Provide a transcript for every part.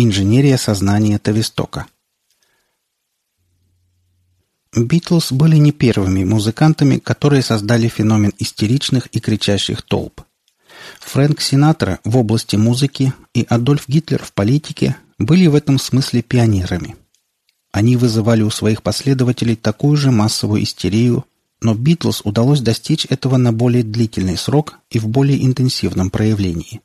Инженерия сознания Тавистока Битлз были не первыми музыкантами, которые создали феномен истеричных и кричащих толп. Фрэнк Синатра в области музыки и Адольф Гитлер в политике были в этом смысле пионерами. Они вызывали у своих последователей такую же массовую истерию, но Битлз удалось достичь этого на более длительный срок и в более интенсивном проявлении.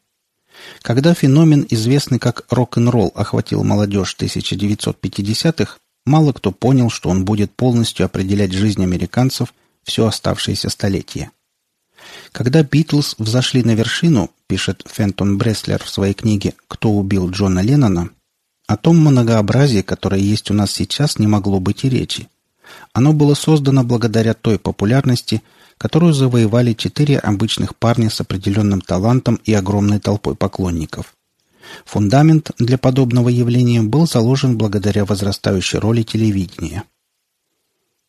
Когда феномен, известный как рок-н-ролл, охватил молодежь 1950-х, мало кто понял, что он будет полностью определять жизнь американцев все оставшееся столетие. Когда Битлз взошли на вершину, пишет Фентон Бреслер в своей книге «Кто убил Джона Леннона», о том многообразии, которое есть у нас сейчас, не могло быть и речи. Оно было создано благодаря той популярности, которую завоевали четыре обычных парня с определенным талантом и огромной толпой поклонников. Фундамент для подобного явления был заложен благодаря возрастающей роли телевидения.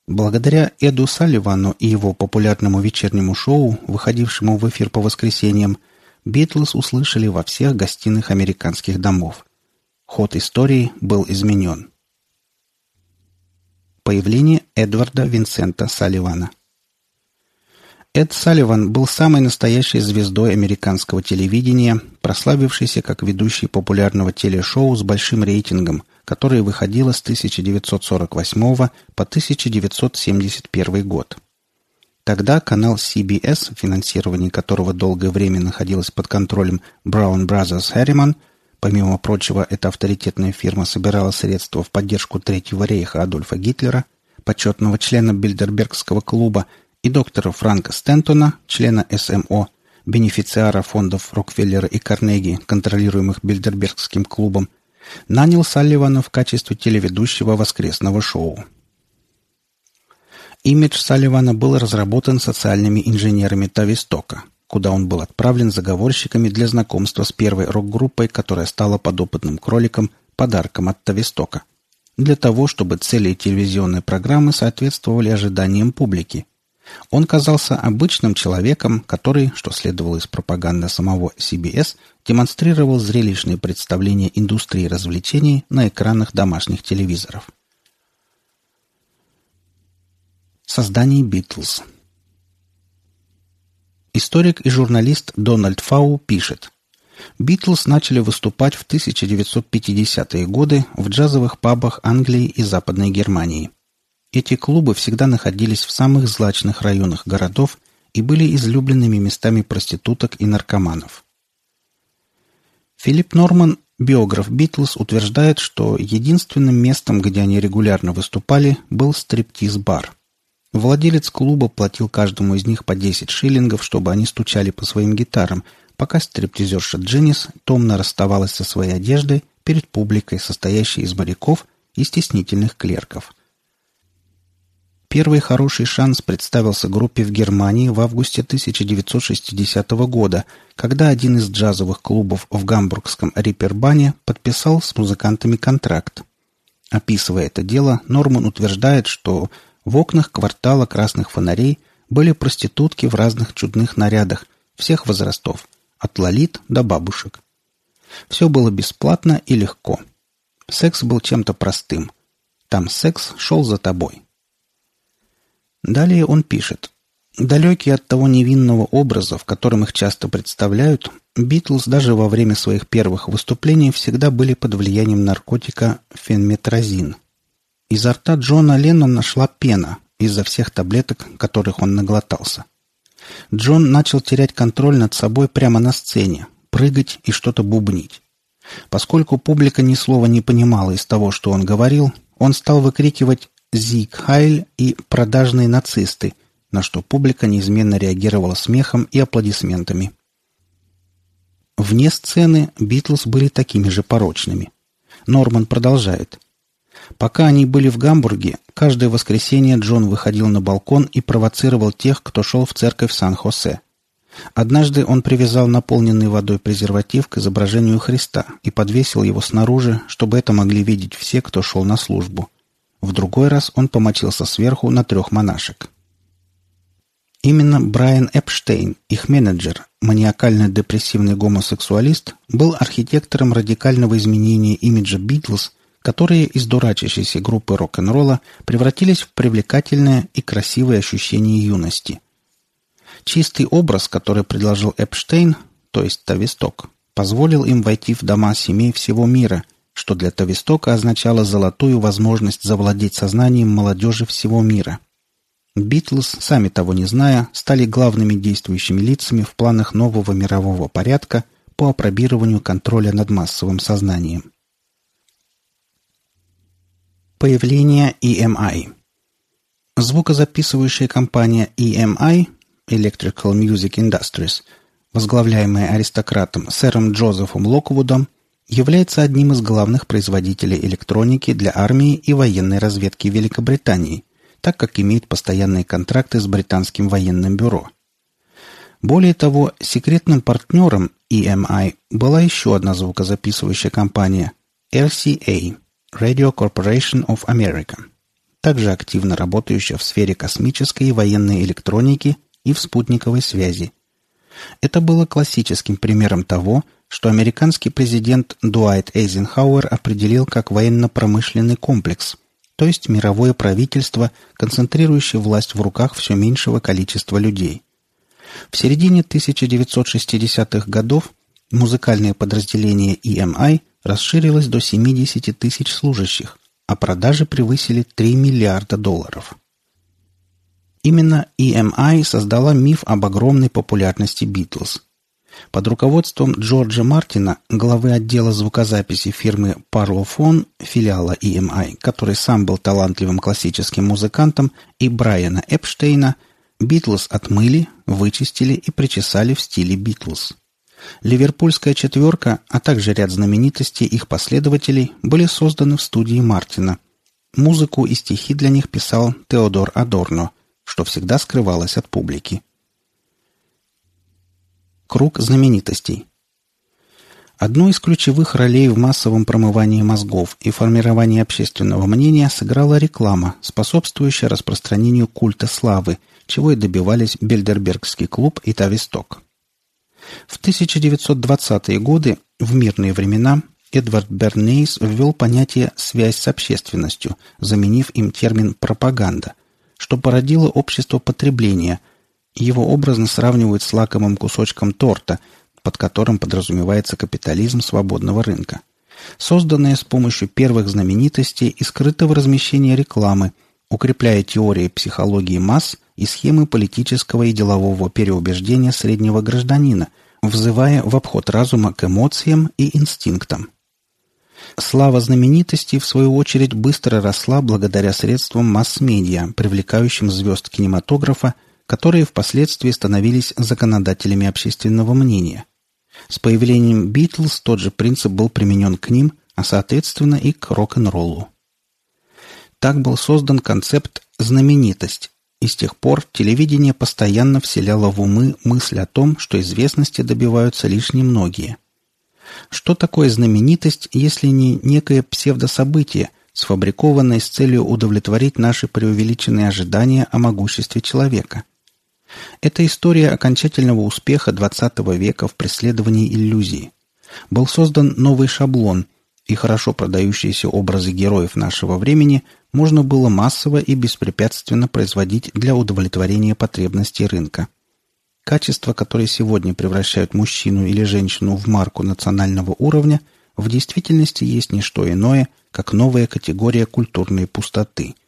Благодаря Эду Салливану и его популярному вечернему шоу, выходившему в эфир по воскресеньям, Битлз услышали во всех гостиных американских домов. Ход истории был изменен. Появление Эдварда Винсента Салливана Эд Салливан был самой настоящей звездой американского телевидения, прославившийся как ведущий популярного телешоу с большим рейтингом, которое выходило с 1948 по 1971 год. Тогда канал CBS, финансирование которого долгое время находилось под контролем Brown Brothers Harriman, помимо прочего, эта авторитетная фирма собирала средства в поддержку Третьего рейха Адольфа Гитлера, почетного члена Бильдербергского клуба и доктора Франка Стентона, члена СМО, бенефициара фондов Рокфеллера и Карнеги, контролируемых Бильдербергским клубом, нанял Салливана в качестве телеведущего воскресного шоу. Имидж Салливана был разработан социальными инженерами Тавистока, куда он был отправлен заговорщиками для знакомства с первой рок-группой, которая стала подопытным кроликом, подарком от Тавистока, для того, чтобы цели телевизионной программы соответствовали ожиданиям публики – он казался обычным человеком, который, что следовало из пропаганды самого CBS, демонстрировал зрелищные представления индустрии развлечений на экранах домашних телевизоров. Создание Битлз Историк и журналист Дональд Фау пишет, Битлз начали выступать в 1950-е годы в джазовых пабах Англии и Западной Германии – эти клубы всегда находились в самых злачных районах городов и были излюбленными местами проституток и наркоманов. Филипп Норман, биограф Битлз, утверждает, что единственным местом, где они регулярно выступали, был стриптиз-бар. Владелец клуба платил каждому из них по 10 шиллингов, чтобы они стучали по своим гитарам, пока стриптизерша Дженнис томно расставалась со своей одеждой перед публикой, состоящей из моряков и стеснительных клерков – Первый хороший шанс представился группе в Германии в августе 1960 года, когда один из джазовых клубов в гамбургском Риппербане подписал с музыкантами контракт. Описывая это дело, Норман утверждает, что в окнах квартала красных фонарей были проститутки в разных чудных нарядах, всех возрастов, от лолит до бабушек. Все было бесплатно и легко. Секс был чем-то простым. Там секс шел за тобой. Далее он пишет. Далекие от того невинного образа, в котором их часто представляют, Битлз даже во время своих первых выступлений всегда были под влиянием наркотика фенметразин. Изо рта Джона Леннона нашла пена из-за всех таблеток, которых он наглотался. Джон начал терять контроль над собой прямо на сцене, прыгать и что-то бубнить. Поскольку публика ни слова не понимала из того, что он говорил, он стал выкрикивать Зиг Хайль и продажные нацисты, на что публика неизменно реагировала смехом и аплодисментами. Вне сцены Битлз были такими же порочными. Норман продолжает. Пока они были в Гамбурге, каждое воскресенье Джон выходил на балкон и провоцировал тех, кто шел в церковь Сан-Хосе. Однажды он привязал наполненный водой презерватив к изображению Христа и подвесил его снаружи, чтобы это могли видеть все, кто шел на службу. В другой раз он помочился сверху на трех монашек. Именно Брайан Эпштейн, их менеджер, маниакально-депрессивный гомосексуалист, был архитектором радикального изменения имиджа Битлз, которые из дурачащейся группы рок-н-ролла превратились в привлекательное и красивое ощущение юности. Чистый образ, который предложил Эпштейн, то есть Тависток, позволил им войти в дома семей всего мира, что для Тавистока означало золотую возможность завладеть сознанием молодежи всего мира – Битлз, сами того не зная, стали главными действующими лицами в планах нового мирового порядка по опробированию контроля над массовым сознанием. Появление EMI Звукозаписывающая компания EMI Electrical Music Industries, возглавляемая аристократом сэром Джозефом Локвудом, является одним из главных производителей электроники для армии и военной разведки Великобритании – так как имеет постоянные контракты с британским военным бюро. Более того, секретным партнером EMI была еще одна звукозаписывающая компания RCA – Radio Corporation of America, также активно работающая в сфере космической и военной электроники и в спутниковой связи. Это было классическим примером того, что американский президент Дуайт Эйзенхауэр определил как военно-промышленный комплекс – то есть мировое правительство, концентрирующее власть в руках все меньшего количества людей. В середине 1960-х годов музыкальное подразделение EMI расширилось до 70 тысяч служащих, а продажи превысили 3 миллиарда долларов. Именно EMI создала миф об огромной популярности Битлз – под руководством Джорджа Мартина, главы отдела звукозаписи фирмы Parlophone, филиала EMI, который сам был талантливым классическим музыкантом, и Брайана Эпштейна, Битлз отмыли, вычистили и причесали в стиле Битлз. Ливерпульская четверка, а также ряд знаменитостей их последователей были созданы в студии Мартина. Музыку и стихи для них писал Теодор Адорно, что всегда скрывалось от публики. Круг знаменитостей. Одну из ключевых ролей в массовом промывании мозгов и формировании общественного мнения сыграла реклама, способствующая распространению культа славы, чего и добивались Бельдербергский клуб и Тависток. В 1920-е годы, в мирные времена, Эдвард Бернейс ввел понятие «связь с общественностью», заменив им термин «пропаганда», что породило общество потребления – его образно сравнивают с лакомым кусочком торта, под которым подразумевается капитализм свободного рынка. Созданное с помощью первых знаменитостей и скрытого размещения рекламы, укрепляя теории психологии масс и схемы политического и делового переубеждения среднего гражданина, взывая в обход разума к эмоциям и инстинктам. Слава знаменитостей, в свою очередь, быстро росла благодаря средствам масс-медиа, привлекающим звезд кинематографа которые впоследствии становились законодателями общественного мнения. С появлением Битлз тот же принцип был применен к ним, а соответственно и к рок-н-роллу. Так был создан концепт «знаменитость», и с тех пор телевидение постоянно вселяло в умы мысль о том, что известности добиваются лишь немногие. Что такое знаменитость, если не некое псевдособытие, сфабрикованное с целью удовлетворить наши преувеличенные ожидания о могуществе человека – это история окончательного успеха XX века в преследовании иллюзии. Был создан новый шаблон, и хорошо продающиеся образы героев нашего времени можно было массово и беспрепятственно производить для удовлетворения потребностей рынка. Качества, которые сегодня превращают мужчину или женщину в марку национального уровня, в действительности есть не что иное, как новая категория культурной пустоты –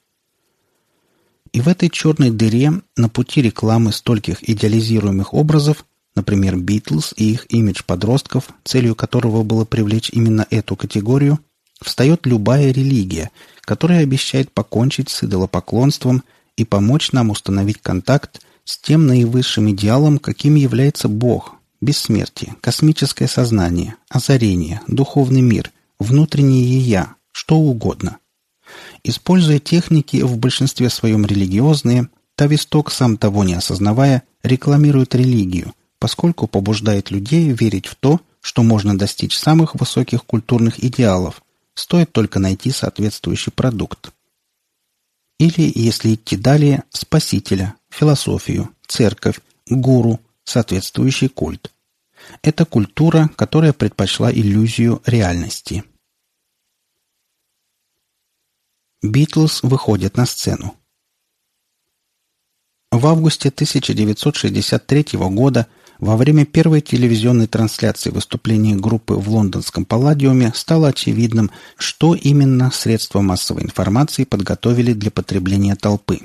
и в этой черной дыре на пути рекламы стольких идеализируемых образов, например, Битлз и их имидж подростков, целью которого было привлечь именно эту категорию, встает любая религия, которая обещает покончить с идолопоклонством и помочь нам установить контакт с тем наивысшим идеалом, каким является Бог, бессмертие, космическое сознание, озарение, духовный мир, внутреннее «я», что угодно – Используя техники в большинстве своем религиозные, Тависток, сам того не осознавая, рекламирует религию, поскольку побуждает людей верить в то, что можно достичь самых высоких культурных идеалов, стоит только найти соответствующий продукт. или, если идти далее, спасителя, философию, церковь, гуру, соответствующий культ. Это культура, которая предпочла иллюзию реальности. Битлз выходят на сцену. В августе 1963 года во время первой телевизионной трансляции выступлений группы в лондонском Палладиуме стало очевидным, что именно средства массовой информации подготовили для потребления толпы.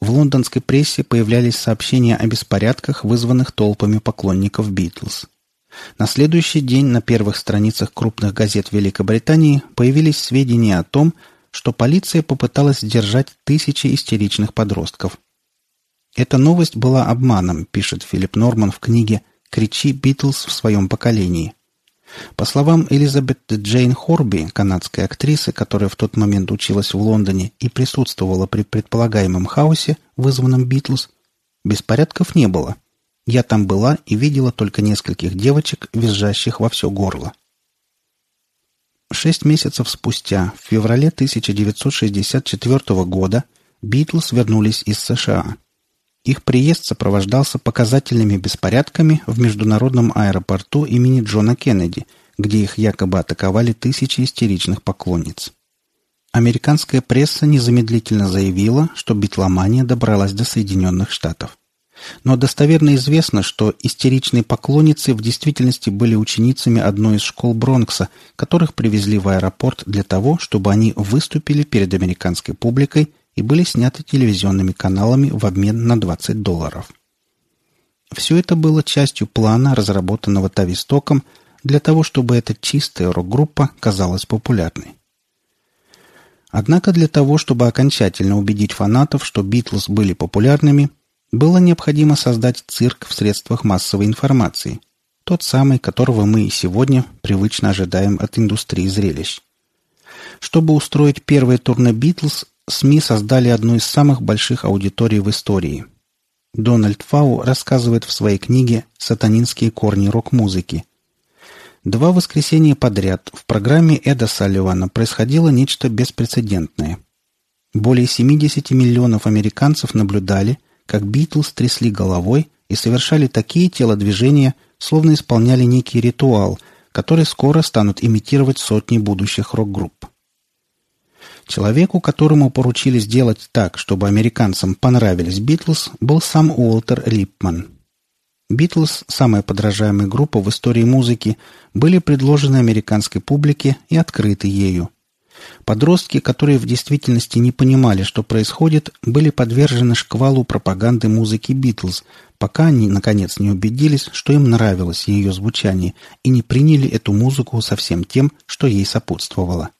В лондонской прессе появлялись сообщения о беспорядках, вызванных толпами поклонников Битлз. На следующий день на первых страницах крупных газет Великобритании появились сведения о том, что полиция попыталась сдержать тысячи истеричных подростков. Эта новость была обманом, пишет Филипп Норман в книге «Кричи Битлз в своем поколении». По словам Элизабет Джейн Хорби, канадской актрисы, которая в тот момент училась в Лондоне и присутствовала при предполагаемом хаосе, вызванном Битлз, беспорядков не было. Я там была и видела только нескольких девочек, визжащих во все горло. Шесть месяцев спустя, в феврале 1964 года, Битлз вернулись из США. Их приезд сопровождался показательными беспорядками в международном аэропорту имени Джона Кеннеди, где их якобы атаковали тысячи истеричных поклонниц. Американская пресса незамедлительно заявила, что битломания добралась до Соединенных Штатов. Но достоверно известно, что истеричные поклонницы в действительности были ученицами одной из школ Бронкса, которых привезли в аэропорт для того, чтобы они выступили перед американской публикой и были сняты телевизионными каналами в обмен на 20 долларов. Все это было частью плана, разработанного Тавистоком, для того, чтобы эта чистая рок-группа казалась популярной. Однако для того, чтобы окончательно убедить фанатов, что Битлз были популярными, было необходимо создать цирк в средствах массовой информации, тот самый, которого мы и сегодня привычно ожидаем от индустрии зрелищ. Чтобы устроить первое турне Битлз, СМИ создали одну из самых больших аудиторий в истории. Дональд Фау рассказывает в своей книге «Сатанинские корни рок-музыки». Два воскресенья подряд в программе Эда Салливана происходило нечто беспрецедентное. Более 70 миллионов американцев наблюдали, как Битлз трясли головой и совершали такие телодвижения, словно исполняли некий ритуал, который скоро станут имитировать сотни будущих рок-групп. Человеку, которому поручили сделать так, чтобы американцам понравились Битлз, был сам Уолтер Липман. Битлз, самая подражаемая группа в истории музыки, были предложены американской публике и открыты ею. Подростки, которые в действительности не понимали, что происходит, были подвержены шквалу пропаганды музыки Битлз, пока они, наконец, не убедились, что им нравилось ее звучание, и не приняли эту музыку со всем тем, что ей сопутствовало.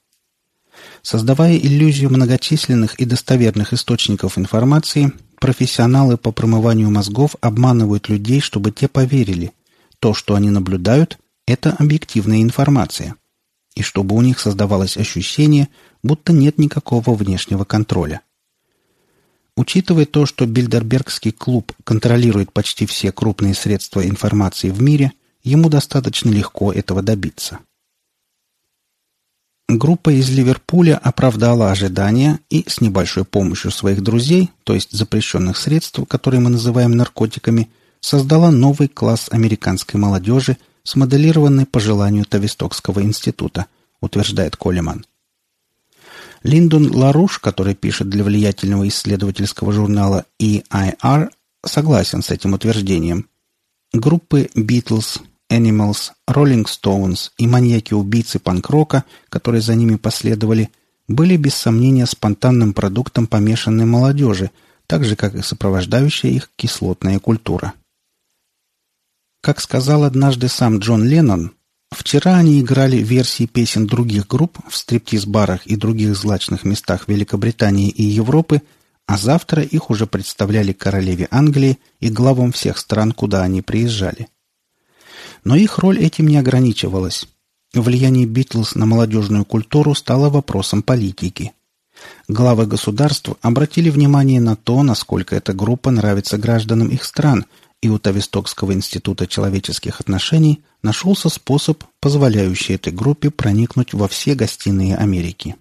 Создавая иллюзию многочисленных и достоверных источников информации, профессионалы по промыванию мозгов обманывают людей, чтобы те поверили. То, что они наблюдают, это объективная информация. И чтобы у них создавалось ощущение, будто нет никакого внешнего контроля. Учитывая то, что Бильдербергский клуб контролирует почти все крупные средства информации в мире, ему достаточно легко этого добиться. Группа из Ливерпуля оправдала ожидания и с небольшой помощью своих друзей, то есть запрещенных средств, которые мы называем наркотиками, создала новый класс американской молодежи, смоделированный по желанию Тавистокского института, утверждает Колеман. Линдон Ларуш, который пишет для влиятельного исследовательского журнала EIR, согласен с этим утверждением. Группы Beatles, Animals, Rolling Stones и маньяки-убийцы панк-рока, которые за ними последовали, были без сомнения спонтанным продуктом помешанной молодежи, так же, как и сопровождающая их кислотная культура. Как сказал однажды сам Джон Леннон, вчера они играли версии песен других групп в стриптиз-барах и других злачных местах Великобритании и Европы, а завтра их уже представляли королеве Англии и главам всех стран, куда они приезжали. Но их роль этим не ограничивалась. Влияние Битлз на молодежную культуру стало вопросом политики. Главы государств обратили внимание на то, насколько эта группа нравится гражданам их стран, и у Тавистокского института человеческих отношений нашелся способ, позволяющий этой группе проникнуть во все гостиные Америки.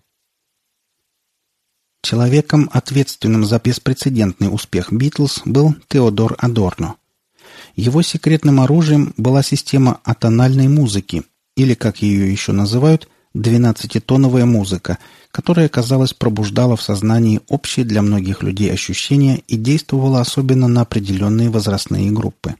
Человеком, ответственным за беспрецедентный успех «Битлз», был Теодор Адорно. Его секретным оружием была система атональной музыки, или, как ее еще называют, двенадцатитоновая музыка, которая, казалось, пробуждала в сознании общие для многих людей ощущения и действовала особенно на определенные возрастные группы.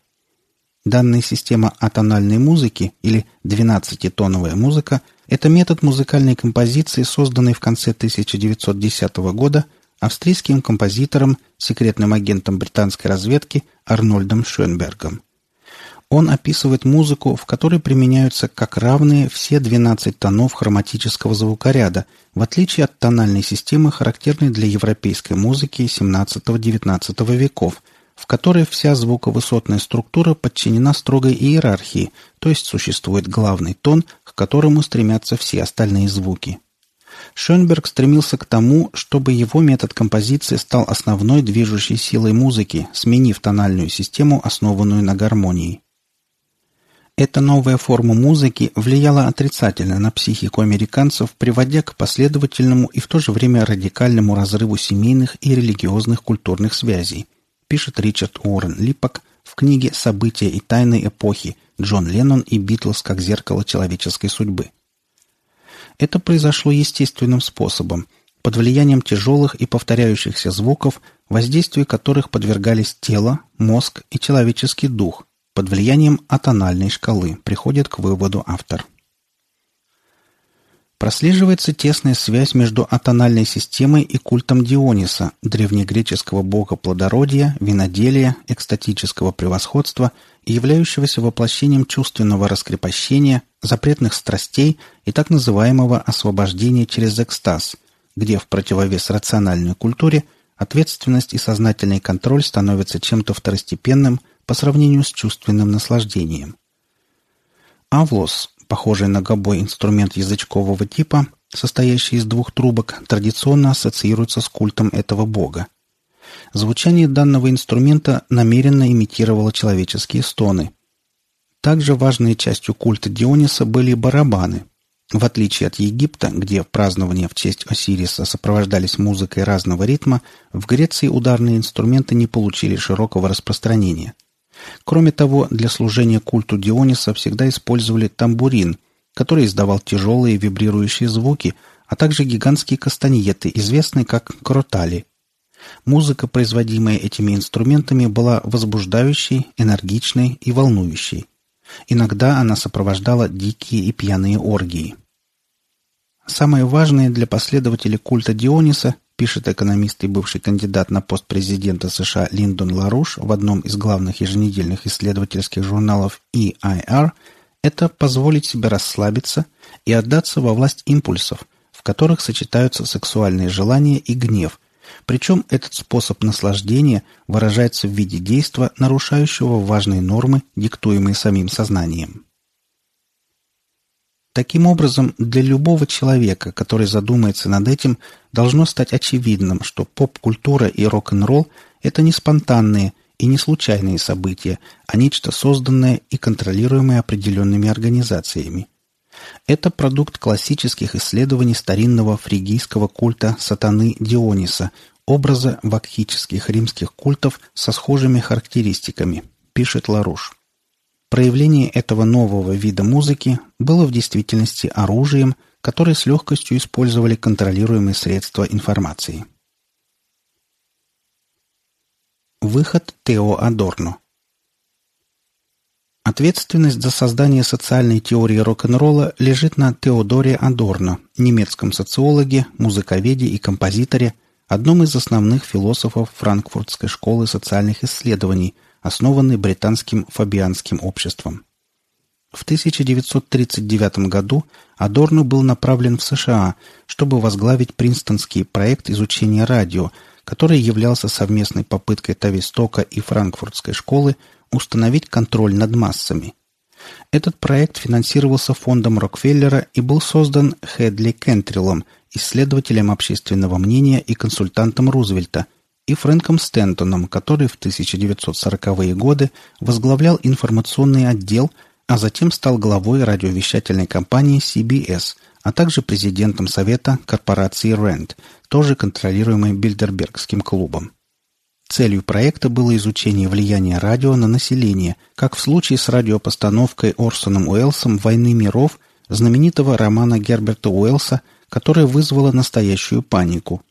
Данная система атональной музыки или двенадцатитоновая музыка – это метод музыкальной композиции, созданный в конце 1910 года австрийским композитором, секретным агентом британской разведки Арнольдом Шönбергом. Он описывает музыку, в которой применяются как равные все 12 тонов хроматического звукоряда, в отличие от тональной системы, характерной для европейской музыки XVII-XIX веков, в которой вся звуковысотная структура подчинена строгой иерархии, то есть существует главный тон, к которому стремятся все остальные звуки. Шönберг стремился к тому, чтобы его метод композиции стал основной движущей силой музыки, сменив тональную систему, основанную на гармонии. Эта новая форма музыки влияла отрицательно на психику американцев, приводя к последовательному и в то же время радикальному разрыву семейных и религиозных культурных связей, пишет Ричард Уоррен Липпок в книге «События и тайны эпохи. Джон Леннон и Битлз как зеркало человеческой судьбы». Это произошло естественным способом, под влиянием тяжелых и повторяющихся звуков, воздействию которых подвергались тело, мозг и человеческий дух, под влиянием атональной шкалы, приходит к выводу автор. Прослеживается тесная связь между атональной системой и культом Диониса, древнегреческого бога плодородия, виноделия, экстатического превосходства являющегося воплощением чувственного раскрепощения, запретных страстей и так называемого освобождения через экстаз, где в противовес рациональной культуре ответственность и сознательный контроль становятся чем-то второстепенным – по сравнению с чувственным наслаждением. Авлос, похожий на гобой инструмент язычкового типа, состоящий из двух трубок, традиционно ассоциируется с культом этого бога. Звучание данного инструмента намеренно имитировало человеческие стоны. Также важной частью культа Диониса были барабаны. В отличие от Египта, где празднования в честь Осириса сопровождались музыкой разного ритма, в Греции ударные инструменты не получили широкого распространения – Кроме того, для служения культу Диониса всегда использовали тамбурин, который издавал тяжелые вибрирующие звуки, а также гигантские кастаньеты, известные как кротали. Музыка, производимая этими инструментами, была возбуждающей, энергичной и волнующей. Иногда она сопровождала дикие и пьяные оргии. Самое важное для последователей культа Диониса пишет экономист и бывший кандидат на пост президента США Линдон Ларуш в одном из главных еженедельных исследовательских журналов EIR, это позволить себе расслабиться и отдаться во власть импульсов, в которых сочетаются сексуальные желания и гнев, причем этот способ наслаждения выражается в виде действа, нарушающего важные нормы, диктуемые самим сознанием. Таким образом, для любого человека, который задумается над этим, должно стать очевидным, что поп-культура и рок-н-ролл – это не спонтанные и не случайные события, а нечто созданное и контролируемое определенными организациями. Это продукт классических исследований старинного фригийского культа сатаны Диониса, образа вакхических римских культов со схожими характеристиками, пишет Ларуш. Проявление этого нового вида музыки было в действительности оружием, которое с легкостью использовали контролируемые средства информации. Выход Тео Адорно Ответственность за создание социальной теории рок-н-ролла лежит на Теодоре Адорно, немецком социологе, музыковеде и композиторе, одном из основных философов Франкфуртской школы социальных исследований – основанный британским фабианским обществом. В 1939 году Адорно был направлен в США, чтобы возглавить Принстонский проект изучения радио, который являлся совместной попыткой Тавистока и Франкфуртской школы установить контроль над массами. Этот проект финансировался фондом Рокфеллера и был создан Хедли Кентриллом, исследователем общественного мнения и консультантом Рузвельта, и Фрэнком Стентоном, который в 1940-е годы возглавлял информационный отдел, а затем стал главой радиовещательной компании CBS, а также президентом совета корпорации Rand, тоже контролируемой Бильдербергским клубом. Целью проекта было изучение влияния радио на население, как в случае с радиопостановкой Орсоном Уэллсом «Войны миров» знаменитого романа Герберта Уэллса, которая вызвала настоящую панику.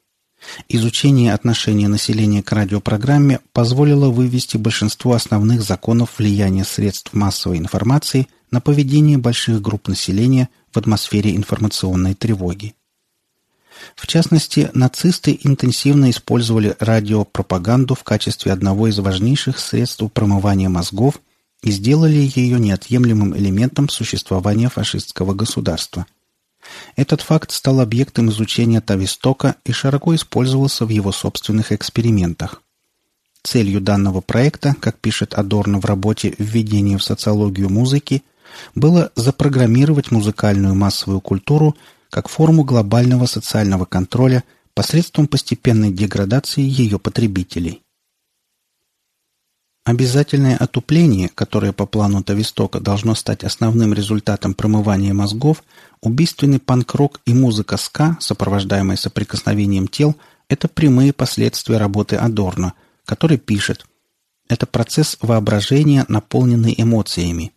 Изучение отношения населения к радиопрограмме позволило вывести большинство основных законов влияния средств массовой информации на поведение больших групп населения в атмосфере информационной тревоги. В частности, нацисты интенсивно использовали радиопропаганду в качестве одного из важнейших средств промывания мозгов и сделали ее неотъемлемым элементом существования фашистского государства. Этот факт стал объектом изучения Тавистока и широко использовался в его собственных экспериментах. Целью данного проекта, как пишет Адорно в работе «Введение в социологию музыки», было запрограммировать музыкальную массовую культуру как форму глобального социального контроля посредством постепенной деградации ее потребителей. Обязательное отупление, которое по плану Тавистока должно стать основным результатом промывания мозгов, убийственный панк-рок и музыка ска, сопровождаемая соприкосновением тел, это прямые последствия работы Адорно, который пишет «Это процесс воображения, наполненный эмоциями.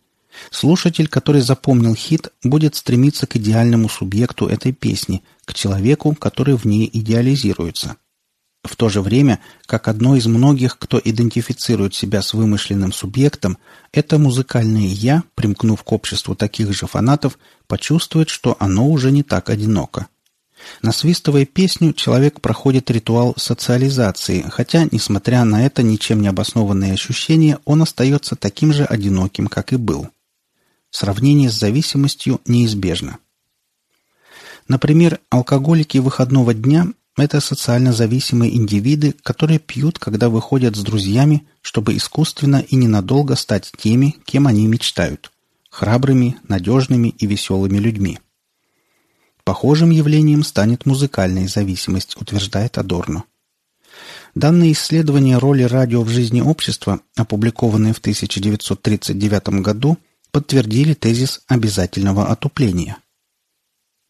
Слушатель, который запомнил хит, будет стремиться к идеальному субъекту этой песни, к человеку, который в ней идеализируется. В то же время, как одно из многих, кто идентифицирует себя с вымышленным субъектом, это музыкальное «я», примкнув к обществу таких же фанатов, почувствует, что оно уже не так одиноко. Насвистывая песню, человек проходит ритуал социализации, хотя, несмотря на это ничем не обоснованное ощущение, он остается таким же одиноким, как и был. Сравнение с зависимостью неизбежно. Например, алкоголики выходного дня – это социально зависимые индивиды, которые пьют, когда выходят с друзьями, чтобы искусственно и ненадолго стать теми, кем они мечтают – храбрыми, надежными и веселыми людьми. Похожим явлением станет музыкальная зависимость, утверждает Адорно. Данные исследования роли радио в жизни общества, опубликованные в 1939 году – подтвердили тезис обязательного отупления.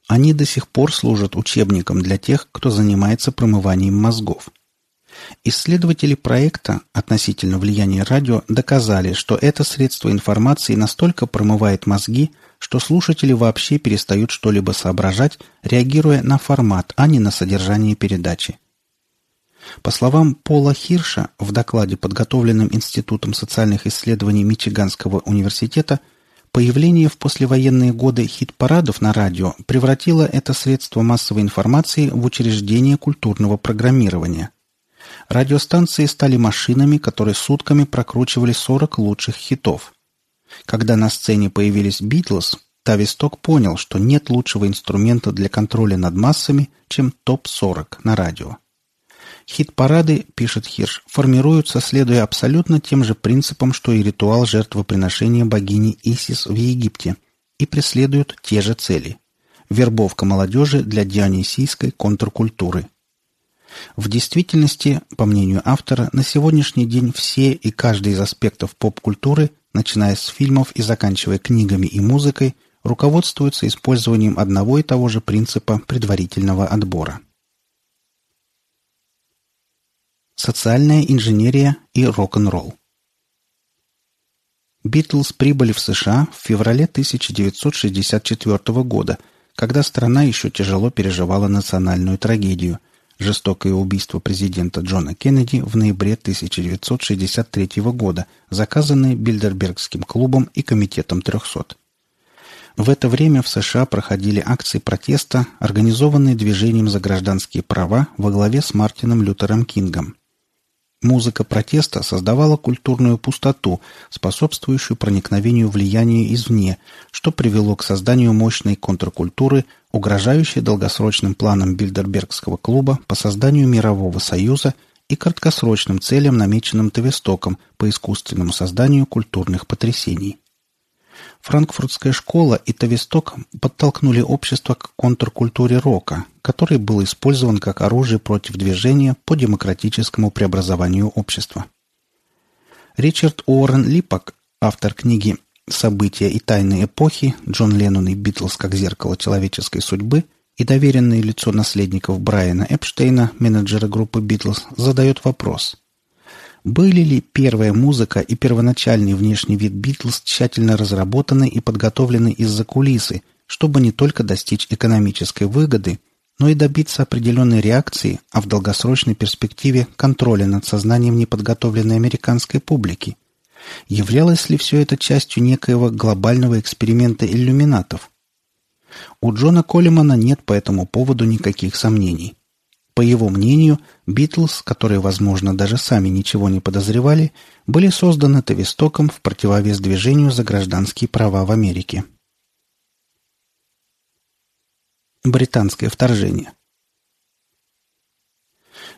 Они до сих пор служат учебником для тех, кто занимается промыванием мозгов. Исследователи проекта относительно влияния радио доказали, что это средство информации настолько промывает мозги, что слушатели вообще перестают что-либо соображать, реагируя на формат, а не на содержание передачи. По словам Пола Хирша в докладе, подготовленном Институтом социальных исследований Мичиганского университета, появление в послевоенные годы хит-парадов на радио превратило это средство массовой информации в учреждение культурного программирования. Радиостанции стали машинами, которые сутками прокручивали 40 лучших хитов. Когда на сцене появились Битлз, Тависток понял, что нет лучшего инструмента для контроля над массами, чем топ-40 на радио. Хит-парады, пишет Хирш, формируются, следуя абсолютно тем же принципам, что и ритуал жертвоприношения богини Исис в Египте, и преследуют те же цели – вербовка молодежи для дионисийской контркультуры. В действительности, по мнению автора, на сегодняшний день все и каждый из аспектов поп-культуры, начиная с фильмов и заканчивая книгами и музыкой, руководствуются использованием одного и того же принципа предварительного отбора – социальная инженерия и рок-н-ролл. Битлз прибыли в США в феврале 1964 года, когда страна еще тяжело переживала национальную трагедию – жестокое убийство президента Джона Кеннеди в ноябре 1963 года, заказанное Бильдербергским клубом и Комитетом 300. В это время в США проходили акции протеста, организованные движением за гражданские права во главе с Мартином Лютером Кингом. Музыка протеста создавала культурную пустоту, способствующую проникновению влияния извне, что привело к созданию мощной контркультуры, угрожающей долгосрочным планам Бильдербергского клуба по созданию мирового союза и краткосрочным целям, намеченным Тавистоком по искусственному созданию культурных потрясений. Франкфуртская школа и Тависток подтолкнули общество к контркультуре рока, который был использован как оружие против движения по демократическому преобразованию общества. Ричард Уоррен Липок, автор книги «События и тайны эпохи», Джон Леннон и Битлз как зеркало человеческой судьбы и доверенное лицо наследников Брайана Эпштейна, менеджера группы Битлз, задает вопрос. Были ли первая музыка и первоначальный внешний вид Битлз тщательно разработаны и подготовлены из-за кулисы, чтобы не только достичь экономической выгоды, но и добиться определенной реакции, а в долгосрочной перспективе контроля над сознанием неподготовленной американской публики. Являлось ли все это частью некоего глобального эксперимента иллюминатов? У Джона Коллимана нет по этому поводу никаких сомнений. По его мнению, Битлз, которые, возможно, даже сами ничего не подозревали, были созданы Тавистоком в противовес движению за гражданские права в Америке. Британское вторжение.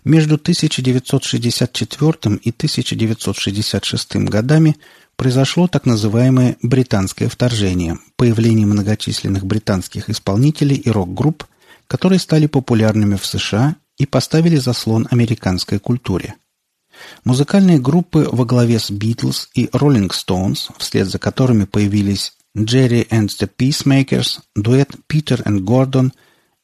Между 1964 и 1966 годами произошло так называемое «британское вторжение» – появление многочисленных британских исполнителей и рок-групп, которые стали популярными в США и поставили заслон американской культуре. Музыкальные группы во главе с Beatles и Rolling Stones, вслед за которыми появились Jerry and the Peacemakers, дуэт Peter and Gordon,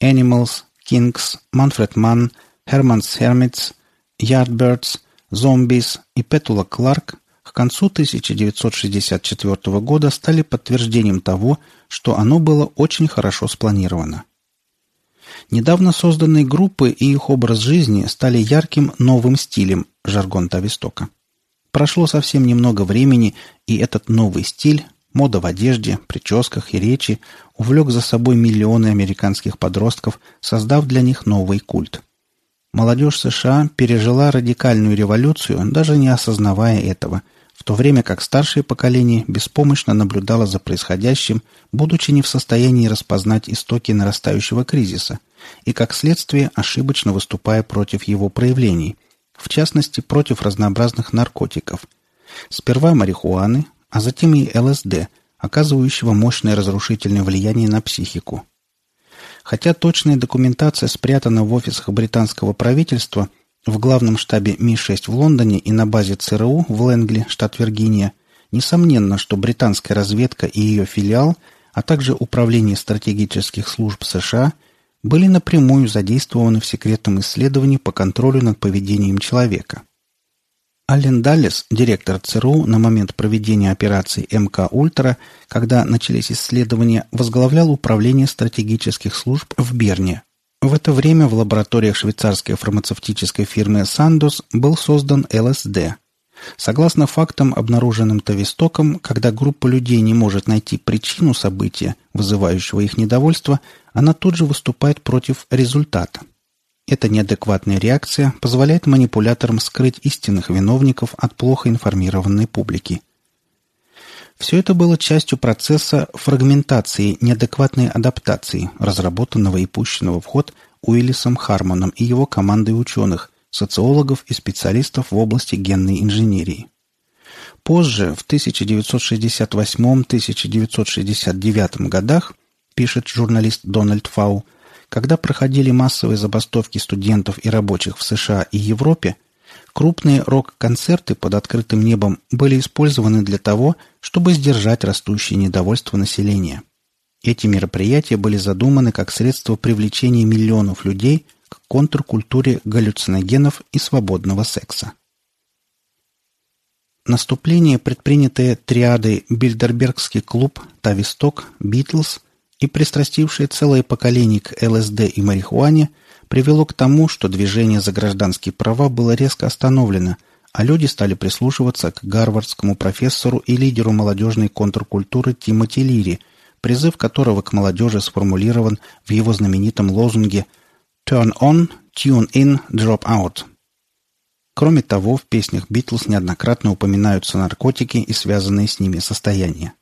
Animals, Kings, Manfred Mann, Herman's Hermits, Yardbirds, Zombies и Petula Clark к концу 1964 года стали подтверждением того, что оно было очень хорошо спланировано. Недавно созданные группы и их образ жизни стали ярким новым стилем, жаргон Тавистока. Прошло совсем немного времени, и этот новый стиль Мода в одежде, прическах и речи увлек за собой миллионы американских подростков, создав для них новый культ. Молодежь США пережила радикальную революцию, даже не осознавая этого, то время как старшее поколение беспомощно наблюдало за происходящим, будучи не в состоянии распознать истоки нарастающего кризиса, и как следствие ошибочно выступая против его проявлений, в частности против разнообразных наркотиков. Сперва марихуаны, а затем и ЛСД, оказывающего мощное разрушительное влияние на психику. Хотя точная документация спрятана в офисах британского правительства, в главном штабе Ми-6 в Лондоне и на базе ЦРУ в Лэнгли, штат Виргиния, несомненно, что британская разведка и ее филиал, а также Управление стратегических служб США были напрямую задействованы в секретном исследовании по контролю над поведением человека. Ален Даллес, директор ЦРУ на момент проведения операции МК «Ультра», когда начались исследования, возглавлял управление стратегических служб в Берне. В это время в лабораториях швейцарской фармацевтической фирмы «Сандос» был создан ЛСД. Согласно фактам, обнаруженным Тавистоком, когда группа людей не может найти причину события, вызывающего их недовольство, она тут же выступает против результата – эта неадекватная реакция позволяет манипуляторам скрыть истинных виновников от плохо информированной публики. Все это было частью процесса фрагментации неадекватной адаптации, разработанного и пущенного в ход Уиллисом Хармоном и его командой ученых, социологов и специалистов в области генной инженерии. Позже, в 1968-1969 годах, пишет журналист Дональд Фау, когда проходили массовые забастовки студентов и рабочих в США и Европе, крупные рок-концерты под открытым небом были использованы для того, чтобы сдержать растущее недовольство населения. Эти мероприятия были задуманы как средство привлечения миллионов людей к контркультуре галлюциногенов и свободного секса. Наступление, предпринятое триадой Бильдербергский клуб, Тависток, Битлз, и пристрастившее целое поколение к ЛСД и марихуане, привело к тому, что движение за гражданские права было резко остановлено, а люди стали прислушиваться к гарвардскому профессору и лидеру молодежной контркультуры Тимоти Лири, призыв которого к молодежи сформулирован в его знаменитом лозунге «Turn on, tune in, drop out». Кроме того, в песнях Битлз неоднократно упоминаются наркотики и связанные с ними состояния.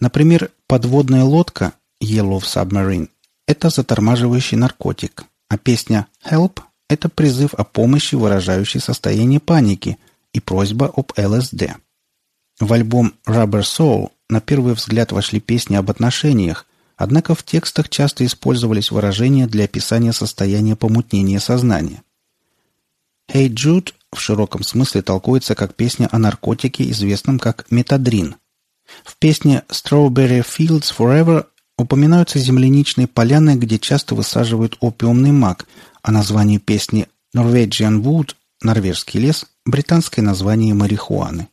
Например, подводная лодка Yellow Submarine – это затормаживающий наркотик, а песня Help – это призыв о помощи, выражающий состояние паники, и просьба об ЛСД. В альбом Rubber Soul на первый взгляд вошли песни об отношениях, однако в текстах часто использовались выражения для описания состояния помутнения сознания. «Hey Jude» в широком смысле толкуется как песня о наркотике, известном как метадрин – В песне «Strawberry Fields Forever» упоминаются земляничные поляны, где часто высаживают опиумный мак, а название песни «Norwegian Wood» – «Норвежский лес» – британское название марихуаны.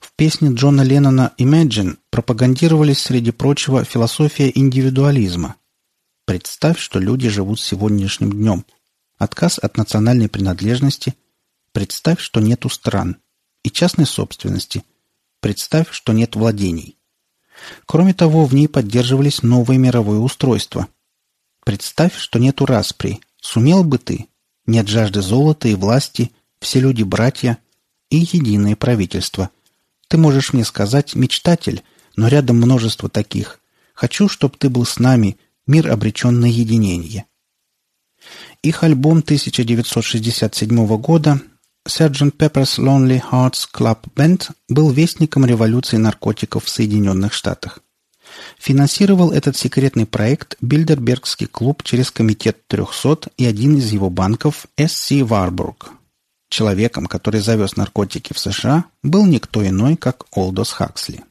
В песне Джона Леннона «Imagine» пропагандировались, среди прочего, философия индивидуализма. Представь, что люди живут сегодняшним днем. Отказ от национальной принадлежности. Представь, что нету стран. И частной собственности. Представь, что нет владений. Кроме того, в ней поддерживались новые мировые устройства. Представь, что нету распри. Сумел бы ты? Нет жажды золота и власти, все люди братья и единое правительство. Ты можешь мне сказать «мечтатель», но рядом множество таких. Хочу, чтобы ты был с нами, мир обречен на единение. Их альбом 1967 года Sgt. Pepper's Lonely Hearts Club Band был вестником революции наркотиков в Соединенных Штатах. Финансировал этот секретный проект Бильдербергский клуб через Комитет 300 и один из его банков S.C. Warburg. Человеком, который завез наркотики в США, был никто иной, как Олдос Хаксли.